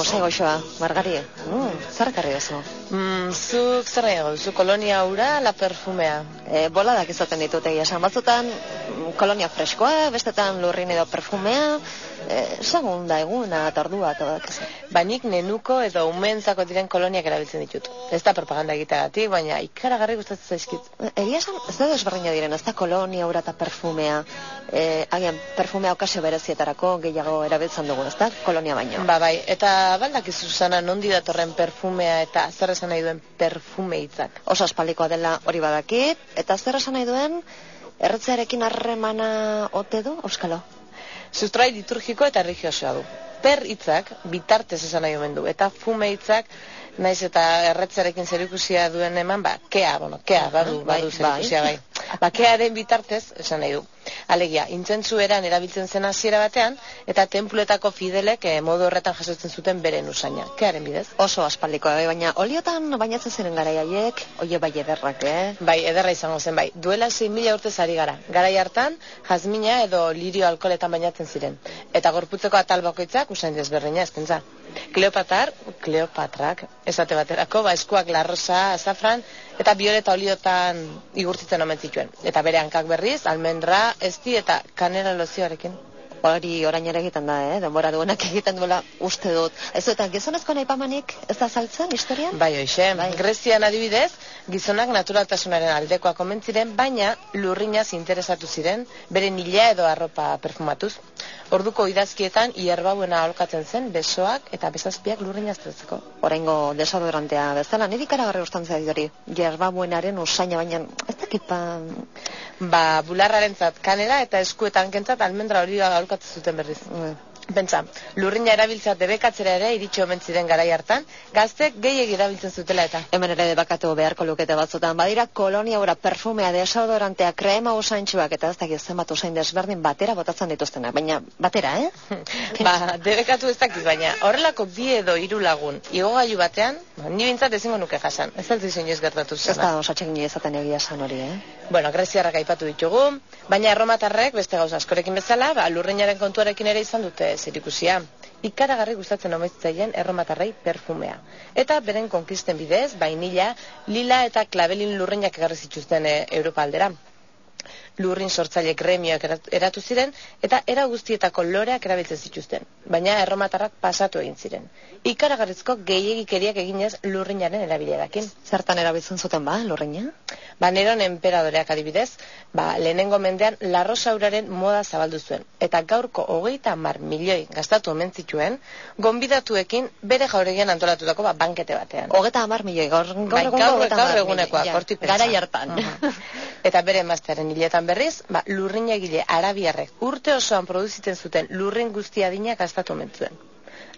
osai goxoa, margari, mm, zer karri oso? Mm, zuk zer nahi zu kolonia ura, la perfumea? E, boladak izaten ditut egia esan, batzutan mm, kolonia freskoa, bestetan lurrin edo perfumea, e, segun da eguna, eta ordua, eta badak Banik nenuko edo umentzako diren koloniak erabiltzen ditut. Ez da propaganda egiteagatik, baina ikaragarri gustatzen zaizkit. Egia esan, ez da desberdina diren, ez da kolonia ura eta perfumea, e, agian perfumea okasio berezietarako gehiago erabiltzen dugu, ez da kolonia baino. Ba, bai, eta baldak izu zana nondi datorren perfumea eta zer esan nahi duen perfume hitzak. Oso aspaldikoa dela hori badakit, eta zer esan nahi duen, erretzearekin harremana ote du, Euskalo? Sustrai liturgiko eta religiosoa du. Per hitzak bitartez esan nahi omen du, eta fume hitzak naiz eta erretzearekin zerikusia duen eman, ba, kea, bueno, kea, badu, badu bai, zerikusia bai. bai. Ba, kearen bitartez, esan nahi du. Alegia, intzentzu eran erabiltzen zen hasiera batean, eta templuetako fidelek eh, modu horretan jasotzen zuten beren usaina. Kearen bidez? Oso aspaldiko, eh? baina oliotan bainatzen ziren gara jaiek, oie bai ederrak, eh? Bai, ederra izango zen, bai. Duela 6 mila urte zari gara. Garai hartan, jazmina edo lirio alkoletan bainatzen ziren. Eta gorputzeko atal bakoitzak usain desberdina eztentza. Kleopatar, Kleopatrak, esate baterako, ba, eskuak larrosa, azafran, eta bioleta oliotan igurtitzen omen zituen. Eta bere hankak berriz, almendra, esti eta kanera lozioarekin. Hori orain ere egiten da, eh? denbora duenak egiten duela uste dut. Ez eta gizonezko nahi pamanik ez da saltzen historian? Bai, oixe. Bai. Grezian adibidez, gizonak naturaltasunaren aldekoa komentziren, baina lurrinaz interesatu ziren, bere nila edo arropa perfumatuz. Orduko idazkietan hierbabuena aholkatzen zen besoak eta besazpiak lurrin aztertzeko. Oraingo desodorantea bezala, niri karagarri ustantzea hori hierbabuenaren usaina baina ez dakipa... Ba, bularraren zat kanela eta eskuetan kentzat almendra hori aholkatzen zuten berriz. Mm. Pentsa, lurrina erabiltzea debekatzera ere iritsi omen ziren garai hartan, gaztek gehiegi erabiltzen zutela eta. Hemen ere debakatu beharko lukete batzutan, badira kolonia ora perfumea, desodorantea, krema usaintxuak eta ez dakit zenbat usain desberdin batera botatzen dituztenak, baina batera, eh? ba, debekatu ez dakit, baina horrelako bi edo hiru lagun, igogailu batean, ba, ni bintzat ezingo nuke jasan, ez altu izin ez gertatu zena. Ez da osatxek nire ezaten egia san hori, eh? Bueno, greziarrak aipatu ditugu, baina erromatarrek beste gauza askorekin bezala, ba, lurrinaren kontuarekin ere izan dute zerikusia. Ikaragarri gustatzen ometzaileen erromatarrei perfumea. Eta beren konkisten bidez, bainila, lila eta klabelin lurreinak egarri zituzten e, Europa aldera lurrin sortzaile gremioak eratu ziren eta era guztietako loreak erabiltzen zituzten, baina erromatarrak pasatu egin ziren. Ikaragarrizko gehiegikeriak eginez lurrinaren erabilerakin. Zertan erabiltzen zuten ba, lurrina? Ba, neron emperadoreak adibidez, ba, lehenengo mendean larrosauraren moda zabaldu zuen. Eta gaurko hogeita mar milioi gastatu omen zituen, gonbidatuekin bere jauregian antolatutako ba, bankete batean. Hogeita mar milioi, gaur, gaur, gaur, gaur, gaur egunekoa, Gara jartan. Eta bere emaztearen hiletan berriz, ba, lurrin egile arabiarrek urte osoan produzitzen zuten lurrin guztia dina gastatu mentzuen.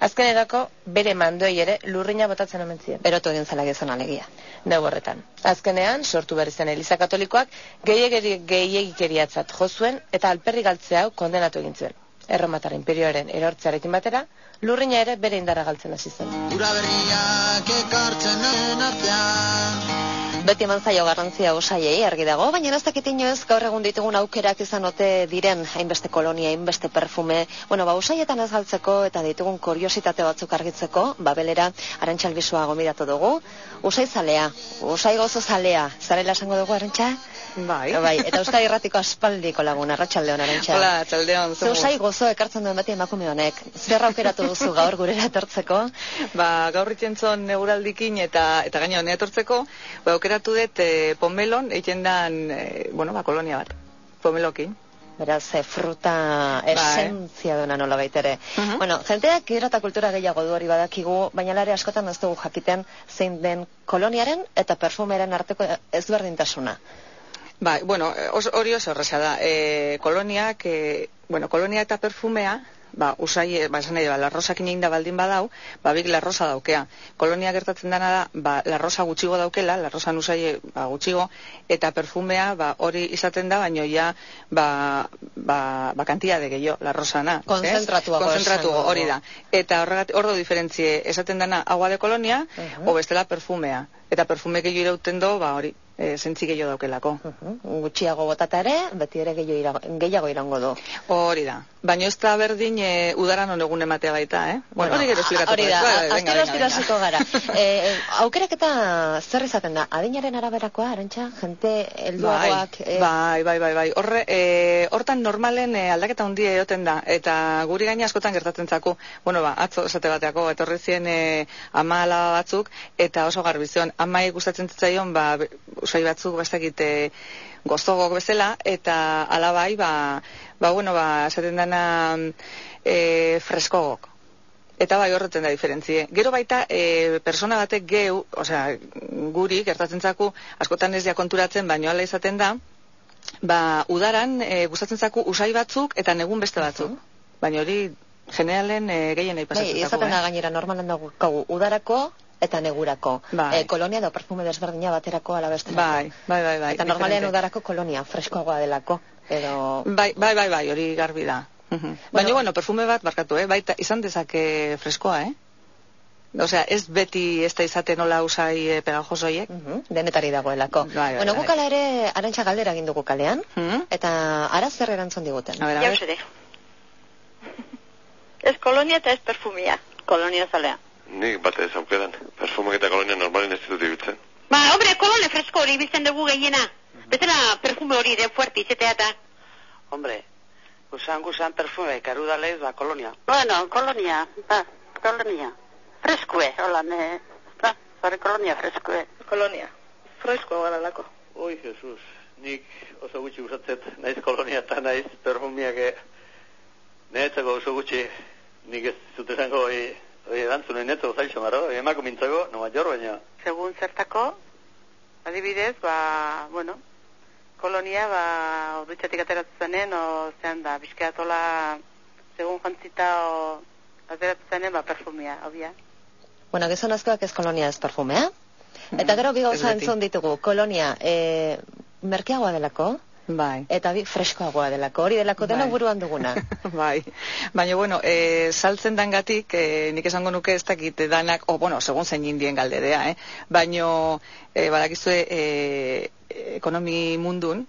Azkenerako bere mandoi ere lurrina botatzen omentzien. Erotu egin zela gizon alegia. Neu horretan. Azkenean, sortu berri zen Eliza Katolikoak, gehiagikeriatzat jo zuen eta alperri galtzea hau kondenatu egin zuen. Erromatar imperioaren erortzarekin batera, lurrina ere bere indara galtzen hasi zen. Ura berriak ekartzen Beti eman zaio garrantzia osaiei argi dago, baina ez dakit inoez gaur egun ditugun aukerak izan ote diren hainbeste kolonia, hainbeste perfume. Bueno, ba, usaietan ez galtzeko eta ditugun kuriositate batzuk argitzeko, babelera arantxalbizua gomidatu dugu. Usai zalea, usai gozo zalea, zarela esango dugu arantxa? Bai. bai. Eta Euskadi Irratiko aspaldiko lagun, arratsaldeon arantxa. Hola, arratsaldeon. Ze usai gozo ekartzen duen beti emakume honek. Zer aukeratu duzu gaur gurera etortzeko? Ba, gaur itzenzon neuraldikin eta eta gaino ne etortzeko, ba aukeratu dut eh, pomelon egiten dan, eh, bueno, ba kolonia bat. Pomelokin. Beraz, e, fruta bai. esentzia duena nola baitere. Uh Bueno, jenteak gero eta kultura gehiago du hori badakigu, baina lare askotan ez dugu jakiten zein den koloniaren eta perfumeren arteko ezberdintasuna. Bai, bueno, hori oso horreza da. E, koloniak, e, bueno, kolonia eta perfumea, ba, usai, ba, esan nahi, ba, larrosak da baldin badau, ba, bik larrosa daukea. Kolonia gertatzen dana da, ba, larrosa gutxigo daukela, larrosan usai, ba, gutxigo, eta perfumea, ba, hori izaten da, baino ja, ba, ba, ba kantia de gehiago, larrosana. Konzentratua. Konzentratua, hori da. Eta horregat, ordo diferentzie, esaten dana, agua de kolonia, uh -huh. o bestela perfumea. Eta perfume gehiago irauten do, ba, hori, e, zentzi gehiago daukelako. Mhm. Gutxiago botata ere, beti ere gehiago, ira, gehiago irango du. Hori da. Baina ez da berdin e, udaran onegun ematea baita, eh? Bueno, hori gero esplikatuko. Hori da, Bai, bai, hasiko gara. e, aukerak eta zer izaten da? Adinaren araberakoa, arantxa, jente helduagoak... Bai, bai, bai, bai, bai. Horre, e, hortan normalen e, aldaketa handia egoten da, eta guri gaina askotan gertatzen zaku, bueno, ba, atzo esate bateako, etorri zien e, ama batzuk, eta oso garbizion, amai gustatzen zitzaion, ba, usai batzuk, bastakit, e, gozogok bezala, eta alabai, ba, ba, bueno, ba, esaten dana e, freskogok. Eta bai horretzen da diferentzie. Gero baita, e, persona batek geu, osea, guri, gertatzen zaku, askotan ez dia konturatzen, baino ala izaten da, ba, udaran e, gustatzen zaku usai batzuk eta negun beste batzuk. Baina hori, generalen e, gehien nahi Bai, pasatzen zaku, izaten da gainera normalan daukagu udarako eta negurako. Bai. E, kolonia da perfume desberdina baterako ala besterako. Bai, bai, bai, bai. Eta normalean udarako kolonia, freskoagoa delako. Edo... Bai, bai, bai, bai, hori garbi da. Mhm. Baina, bueno, perfume bat, barkatu, eh? Baita, izan dezake freskoa, eh? Osea, ez beti ez da izaten nola usai e, pegajosoiek. Mhm, denetari dagoelako. Bai, bai, bueno, bai. guk ala ere arantxa galdera egin dugu kalean, Mhm. eta ara zer erantzun diguten. A ver, a Jauz ver. ere. Ez kolonia eta ez perfumia. Kolonia zalea. Nik bate ez aukeran. Perfumek eta kolonia normalen ez ditut ibiltzen. Ba, hombre, kolone fresko hori biltzen dugu gehiena. Betela perfume hori de fuerte izetea eta. Hombre, gusan gusan perfume, karudalez, ba, kolonia. Bueno, kolonia, ba, kolonia. Freskue, hola, ne, ba, zare kolonia freskue. Kolonia. Fresko gara lako. Oi, Jesus, nik oso gutxi gustatzet, naiz kolonia eta naiz perfumiak e, netzako oso gutxi, nik ez zut esango, oi, oi erantzunen netzo zaixo maro, emako mintzago, no major baina. Segun zertako, adibidez, ba, bueno, kolonia, ba, ordutxatik ateratzen zenen, o, zean da, bizkeatola, segun jantzita, o, ateratzen zenen, ba, perfumia, obia. Bueno, gizonazkoak ez kolonia ez perfumea. Eta gero bi Ez gauza beti. entzun ditugu. Kolonia, e, merkeagoa delako, Bai. eta bi freskoagoa delako. Hori delako dena Bai. buruan duguna. bai. Baina, bueno, e, saltzen dangatik, e, nik esango nuke ez dakit danak, o, bueno, segun zein indien galdedea, eh? Baina, e, badakizue, e, ekonomi mundun,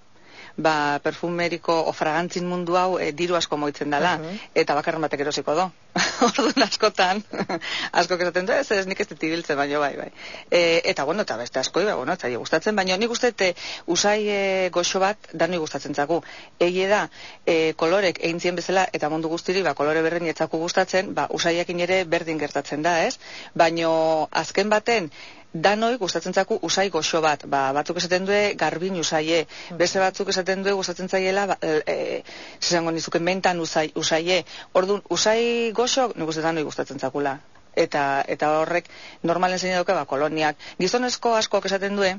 ba, perfumeriko o fragantzin mundu hau e, diru asko moitzen dela, Mhm. eta bakarren batek erosiko do. Orduan askotan, asko esaten du, ez, ez nik ez dut ibiltzen, baina bai, bai. E, eta bueno, eta beste askoi, ba, bueno, eta gustatzen, baina nik uste e, usai e, goxo bat danoi gustatzen zaku. Egie da, e, kolorek eintzien bezala, eta mundu guztiri, ba, kolore berdin etzaku gustatzen, ba, usaiekin ere berdin gertatzen da, ez? Baino azken baten, danoi gustatzen zaku usai goxo bat. Ba, batzuk esaten due garbin usaie, beste batzuk esaten due gustatzen zaiela, ba, e, zesango nizuke mentan usai, usaie. Orduan, usai goxo, nik uste danoi gustatzen zakula. Eta, eta horrek normalen zein dauka, ba, koloniak. Gizonezko askoak esaten due,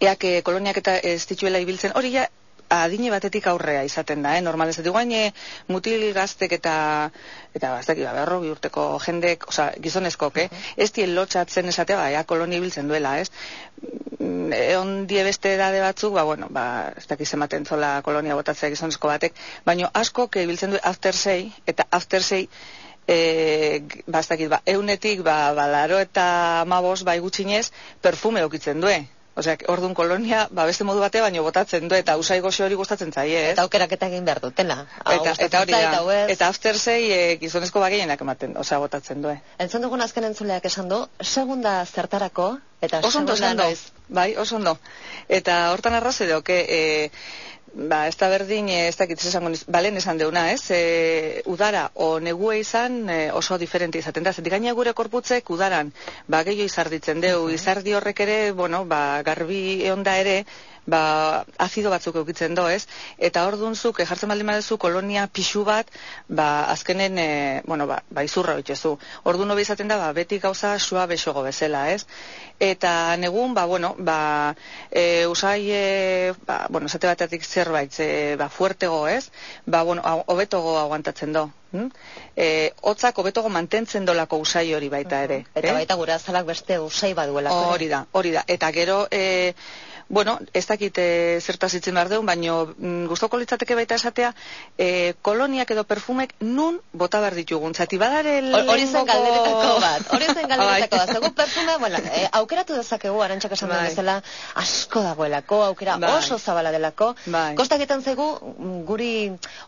eak eh, koloniak eta ez dituela ibiltzen, hori ja, adine batetik aurrea izaten da, eh? normal ez guain, eh, mutil gaztek eta eta ez dakit, ba, berrogi urteko jendek, oza, gizonezkok, eh? ez dien lotxatzen esatea, ba, ea kolonia ibiltzen duela, ez? Mm, Egon die beste edade batzuk, ba, bueno, ba, ez dakit zematen zola kolonia botatzea gizonezko batek, baino asko ibiltzen du after sei, eta after sei, e, ba, ez dakit, ba, eunetik, ba, ba, laro eta mabos, bai gutxinez, perfume okitzen due. Osea, ordun kolonia, ba, beste modu bate baino botatzen du, eta usai goxe hori gustatzen zaie, ez? Eta aukeraketa egin behar dutela. Hau Eta, eta hori da, eta after sei e, gizonezko bagienak ematen, osea, botatzen du. Entzun dugun azken entzuleak esan du, segunda zertarako, eta Oso ondo, segunda ondo. noiz. Bai, oso ondo. Eta hortan arrazo edo, que, e, ba, ez da berdin, e, ez dakit esango balen esan deuna, ez? E, udara, o negue izan e, oso diferente izaten da. Zetik gaina gure korputzek udaran, ba, gehiago izarditzen deu, izardi horrek ere, bueno, ba, garbi eonda ere, ba, azido batzuk eukitzen do, ez? Eta hor dunzuk, jartzen baldin badezu, kolonia pixu bat, ba, azkenen, e, bueno, ba, ba izurra bitxezu. Ordu no izaten da, ba, beti gauza sua besogo bezala, ez? Eta negun, ba, bueno, ba, e, usai, e, ba, bueno, esate batetik zerbait, e, ba, fuertego, ez? Ba, bueno, hobetogo aguantatzen do. Hm? E, hotzak hobetogo mantentzen dolako usai hori baita ere. Eta eh? baita gure azalak beste usai baduelako. Hori da, hori da. Eta gero, e, bueno, ez dakit e, zertaz itzen behar deun, baino mm, gustoko litzateke baita esatea, e, koloniak edo perfumek nun bota behar ditugun. Zati badare Hor- Hori zen galderetako bat. Hori zen galderetako bat. Zegu perfume, bueno, eh, aukeratu dezakegu, arantxak esan Bai. bezala, asko dagoelako, aukera Bai. oso zabala delako. Bai. Kostaketan zaigu, mm, guri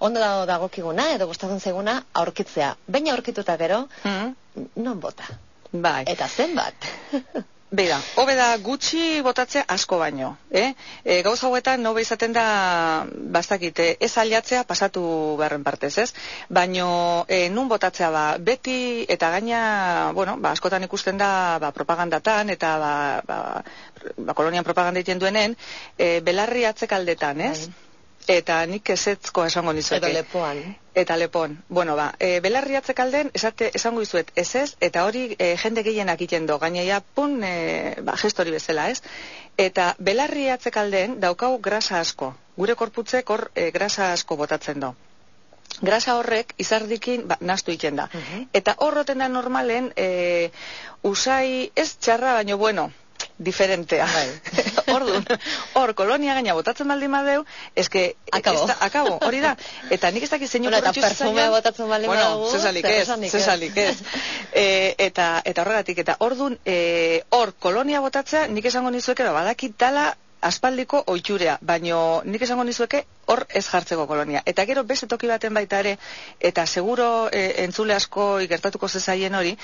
ondo dago dagokiguna, edo gustatzen zaiguna, aurkitzea. Baina aurkituta gero, Mm, non bota. bai. Eta zenbat. Bera, hobe da gutxi botatzea asko baino, eh? E, gauza hauetan nobe izaten da bastakite ez aliatzea pasatu beharren partez, ez? Baino e, nun botatzea ba, beti eta gaina, bueno, ba, askotan ikusten da ba, propagandatan eta ba, ba, ba, kolonian propaganda egiten duenen, e, belarri atzekaldetan, ez? Eta nik ezetzko esango nizueke. Edo lepoan. Eta lepon. Bueno, ba, e, belarri atzekalden, esate, esango izuet, ez ez, eta hori e, jende gehienak egiten do, gaineia pun, e, ba, gestori bezala, ez? Eta belarri atzekalden daukau grasa asko. Gure korputzek hor e, grasa asko botatzen do. Grasa horrek izardikin ba, nastu egiten da. Mhm. Eta horroten da normalen, e, usai ez txarra, baino bueno, diferentea. Orduan, hor kolonia gaina botatzen baldin badeu, eske Akabo. ez da- akabo, hori da. Eta nik ez dakit zeinu Bueno, eta korritxu perfumea botatzen baldin bueno, badugu, zesalik zer ez, zesalik ez. e, eta, eta horregatik, eta ordun e, hor kolonia botatzea, nik esango nizueke, ba, badakit dala aspaldiko oitxurea, baino nik esango nizueke hor ez jartzeko kolonia. Eta gero beste toki baten baita ere, eta seguro e, entzule asko ikertatuko zezaien hori,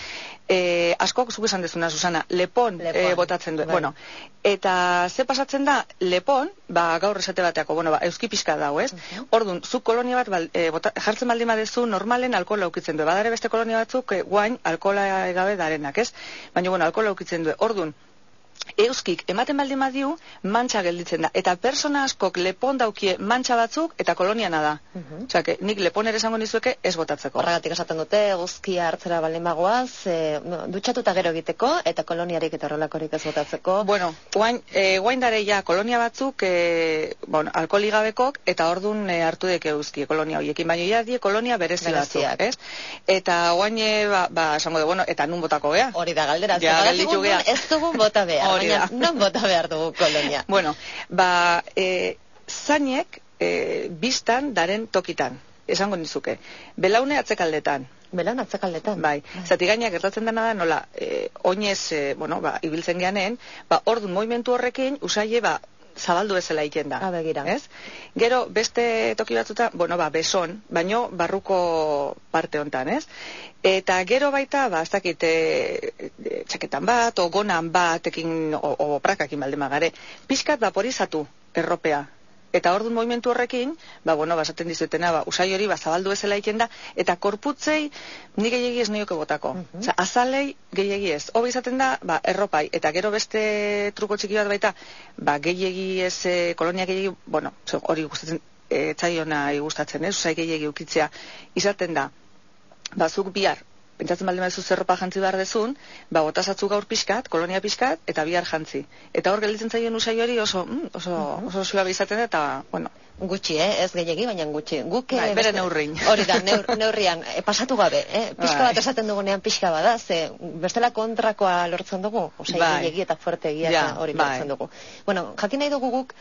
e, askok zuk esan dezuna, Susana, lepon, Lepon, e, botatzen du. bai. Bueno, eta ze pasatzen da, lepon, ba, gaur esate bateako, bueno, ba, euski pixka dago, ez? Ordun, zuk kolonia bat bal, e, bota, jartzen baldin badezu normalen alkohola ukitzen du. Badare beste kolonia batzuk e, guain alkohola gabe darenak, ez? Baina bueno, alkohola ukitzen du. Ordun, euskik ematen baldin badiu mantxa gelditzen da. Eta persona askok lepon daukie mantxa batzuk eta koloniana da. Mhm. Osea, que nik lepon ere esango nizueke ez botatzeko. Horregatik esaten dute, eguzkia hartzera baldin bagoaz, e, dutxatuta gero egiteko, eta koloniarik eta horrelakorik ez botatzeko. Bueno, guain, e, guain dare ja kolonia batzuk, e, bueno, alkoholi gabekok, eta ordun e, hartu deke euski kolonia horiekin, baina ja die kolonia berezi batzuk, ez? Eta guain, e, ba, ba, esango de, bueno, eta nun botako gea? Hori da galdera, Ja, ez dugun bota behar, Hori da. non bota behar dugu kolonia. Bueno, ba, e, zainek e, biztan daren tokitan, esango nizuke. Belaune atzekaldetan, Belan atzakaldetan. Bai, zati gaina gertatzen dena da nola, e, oinez, e, bueno, ba, ibiltzen geanen, ba, ordun movimentu horrekin, usaile, ba, zabaldu ezela egiten da. Ah, begira. Ez? Gero, beste toki batzuta, bueno, ba, beson, baino barruko parte hontan, ez? Eta gero baita, ba, ez dakit, e, e, txaketan bat, o gonan batekin, o, o prakakin baldin magare, pixkat vaporizatu erropea. Eta ordun movimentu horrekin, ba, bueno, basaten dizuetena, ba, usai hori, ba, zabaldu ezela egiten da, eta korputzei, ni gehiegi ez nioke botako. Mhm. Osea, azalei gehiegi ez. Hobe izaten da, ba, erropai, eta gero beste truko txiki bat baita, ba, gehiegi ez, e, kolonia gehiegi, bueno, hori gustatzen, e, txaiona gustatzen, ez, usai gehiegi ukitzea, izaten da, bazuk bihar, pentsatzen baldin baduzu zerropa jantzi behar dezun, ba, botasatzu gaur pixkat, kolonia pixkat, eta bihar jantzi. Eta hor gelditzen zaien usai hori oso, mm, oso, oso suabe izaten da, eta, bueno, Gutxi, eh? ez gehiegi, baina gutxi. Guk, eh, Bai, bere beste- neurrin. Hori da, neur, neurrian, eh, pasatu gabe, eh? pixka Bai. bat esaten dugunean pixka bada, ze bestela kontrakoa lortzen dugu, osai Bai. gehiegi eta fuerte egia Ja, hori bai. lortzen dugu. Bueno, jakin nahi dugu guk,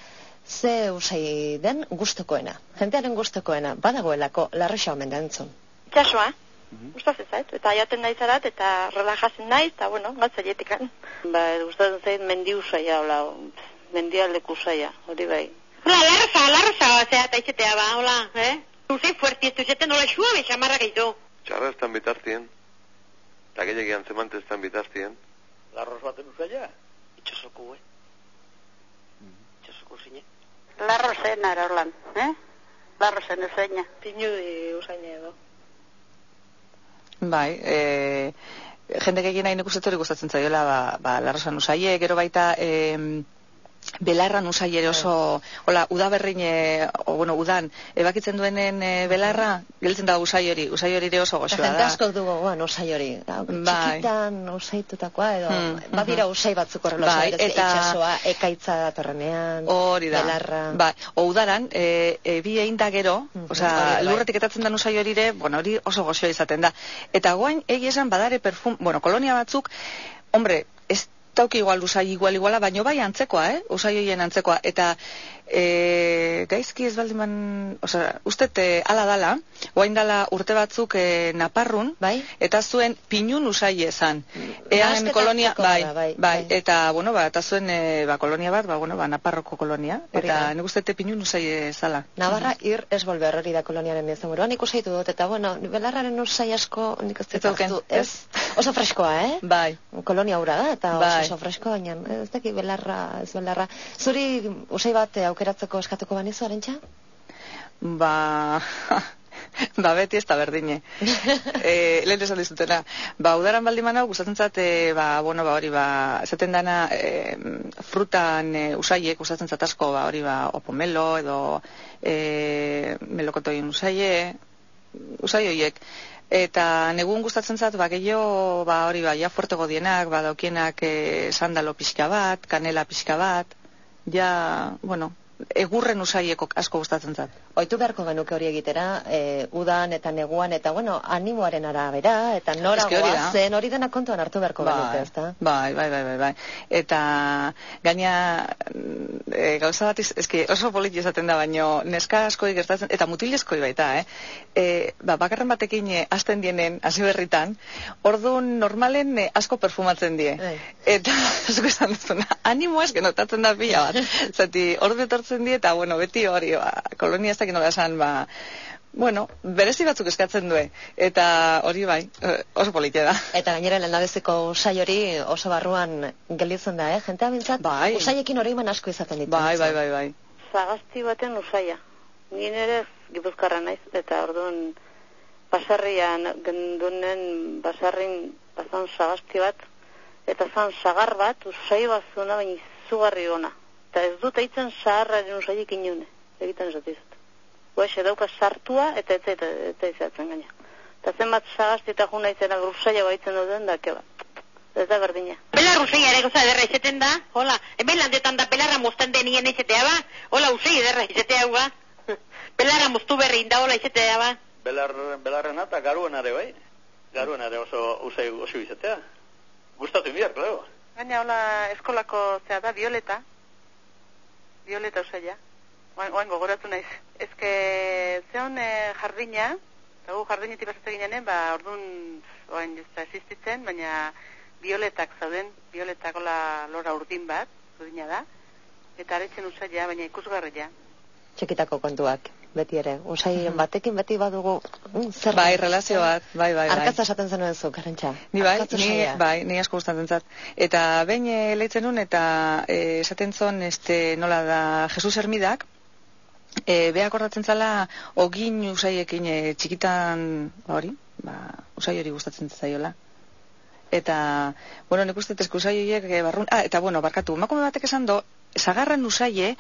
ze usai den gustokoena, jentearen gustokoena, badagoelako, larresa omen da entzun. Itxasoa, gustatzen zait, eta jaten naiz arat, eta relajatzen naiz, eta bueno, gatzaietekan. Ba, gustatzen zait mendi usaia, hola, mendialdeko usaia, hori bai. Hola, larza, larza, zea, eta izetea ba, hola, eh? Zuzei fuerti, ez duzeten nola xua, bexamarra gaitu. Txarra estan bitaztien, eta gehiagi antzemante estan bitaztien. Larros baten usaila? Itxasoko, eh? Itxasoko zine. Larro zen ara holan, eh? Larro zen usaina. Pinu di usaina edo. Bai, e, jende gehien uste hori gustatzen zaiola, ba, ba larrosan usaie, gero baita, e, belarran usai ere oso, hola, udaberrin, e, o, bueno, udan, ebakitzen duenen e, belarra, gelditzen da usai hori, usai hori ere oso Eta goxoa jente da. askok dugu goan usai hori. Da, Bai. Txikitan usaitutakoa edo, Hmm, badira usai batzuk horrela Bai, eta- itxasoa, ekaitza datorrenean, Hori da. belarra. Bai, o udaran, e, e, bi egin da gero, Mhm, osea, hori bai. lurretik etatzen den usai hori ere, bueno, hori oso goxoa izaten da. Eta guain, egi esan badare perfum, bueno, kolonia batzuk, hombre, tauki igual usai igual iguala, baino bai antzekoa, eh? Usai hoien antzekoa. Eta e, gaizki ez baldiman, osea, uste te ala dala, oain dala urte batzuk e, naparrun, bai? eta zuen pinun usai esan. Ean kolonia, bai, da, bai, bai, bai. eta, bueno, ba, eta zuen, e, ba, kolonia bat, ba, bueno, ba, naparroko kolonia, Hori eta nik uste te pinun usai ezala. Navarra ir ez volver hori da koloniaren izan buruan, nik usaitu dut, eta bueno, belarraren usai asko nik ez dut ez? Oso freskoa, eh? Bai. Kolonia hura da, eta Bai. oso, oso fresko, baina ez daki belarra, ez belarra. Zuri usai bat eh, aukeratzeko eskatuko banizu, arentxa? Ba, ba beti ez da berdine. e, lehen esan dizutena. Ba, udaran baldin hau gustatzen zat, e, ba, bueno, ba, hori, ba, esaten dana, e, frutan e, usaiek, gustatzen zat asko, ba, hori, ba, opomelo, edo e, melokotoien usaie, usai horiek. Eta negun gustatzen zat, ba, gehiago, ba, hori, ba, ja fuertego dienak, ba, daukienak e, sandalo pixka bat, kanela pixka bat, ja, bueno, egurren usaieko asko gustatzen zat. Oitu beharko genuke hori egitera, e, udan eta neguan, eta bueno, animoaren arabera, eta nora Eske hori da. goazen, hori dena kontuan hartu beharko genuke, ezta? Bai, bai, bai, bai, bai. Eta gaina mm, e, gauza bat iz, eske oso politi esaten da, baino neska askoi gertatzen, eta mutilezkoi baita, eh? E, ba, bakarren batekin e, hasten dienen, hasi berritan, orduan normalen e, asko perfumatzen die. Bai. Eta, zuko esan duzuna, animo eske notatzen da pila bat. Zati, ordu etortzen die, eta, bueno, beti hori, ba, kolonia ez dakit nola esan, ba, bueno, berezi batzuk eskatzen due. Eta hori bai, eh, oso politia da. Eta gainera lehendabiziko usai hori oso barruan gelditzen da, eh? Jentea bintzat, Bai. usaiekin hori asko izaten ditu. Bai, bai, bai, bai. Zagazti baten usaia. Ni nire gipuzkarra naiz, eta orduan basarrian gendunen basarrin bazan sagazti bat, eta zan sagar bat usai bazuna baina izugarri ona. Eta ez dut eitzen saharraren usaiek inune, egiten esatizut. Hoxe dauka sartua eta ez eta eta izatzen gaina. Eta zenbat sagazti eta juna izena usaia baitzen duten da, keba. Ez da berdina. Belar usei ere goza ederra izaten da, hola, hemen landetan da belarra mozten denien izatea ba, hola usei ederra izatea ba. Belarra moztu berri inda hola izatea ba. Belar, belarrena eta garuen are bai. Garuen are oso usai oso izatea. Gustatu inbiar, klaro. Gaina hola eskolako zea da, violeta. Violeta usaila. Oain, gogoratu naiz. Ezke zeon e, jardina, eta gu jardinetik pasatzen ginean, ba, orduan, oain da existitzen, baina violetak zauden, violetak hola lora urdin bat, urdina da, eta aretzen usaila, baina ikusgarria. Txikitako kontuak, beti ere. Usaien batekin beti badugu mm, zer Bai, relazio bat, bai, bai, bai. Arkatza esaten zenuen zu, karantxa. Ni bai, Arkatza ni, usaia. bai, ni asko gustatzen zat. Eta behin e, leitzen nun, eta e, esaten zon, este, nola da, Jesus Hermidak, e, beha akordatzen zala, ogin usaiekin e, txikitan, ba hori, ba, usai hori gustatzen zaiola. Eta, bueno, nik uste tezko usai horiek barrun, ah, eta bueno, barkatu, emakume batek esan do, sagarran usaie,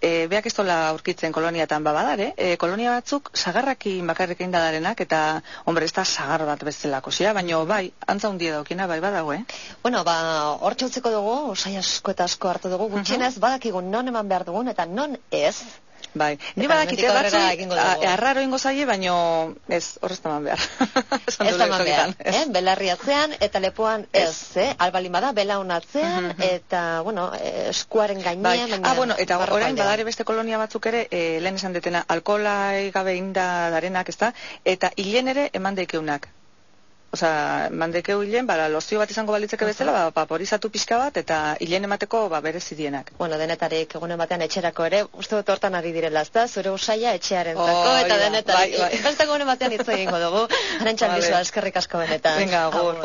e, beak ez dola aurkitzen koloniatan babadare, e, kolonia batzuk sagarrakin bakarrik egin dadarenak, eta, hombre, ez da sagar bat bezalako, zira, baino, bai, antza hundia daukina, bai, badago, eh? Bueno, ba, hor txutziko dugu, usai asko eta asko hartu dugu, gutxienez badakigu non eman behar dugun, eta non ez. Bai, ni badakite batzu, arraro ingo zaie, baino ez, horrez taman behar. Ez eman behar, ez. eh? belarri atzean eta lepoan ez, eh? albalin bada, belaun atzean, eta, bueno, eh, eskuaren gainean, Bai. Ah, bueno, eta orain badare beste kolonia batzuk ere, e, lehen esan detena, alkoholai gabe inda darenak, ezta? Eta hilen ere eman daikeunak. Osea, eman daikeu hilen, bada, lozio bat izango balitzeke bezala, ba, vaporizatu pixka bat, eta hilen emateko, ba, bere zidienak. Bueno, denetarik egunen batean etxerako ere, uste dut hortan ari direla, ezta? Zure usaia etxearen zako, Hori eta da, denetarik. bai, bai. Beste egunen batean hitz egingo dugu. Arantxan bizua, eskerrik asko benetan. Venga, agur.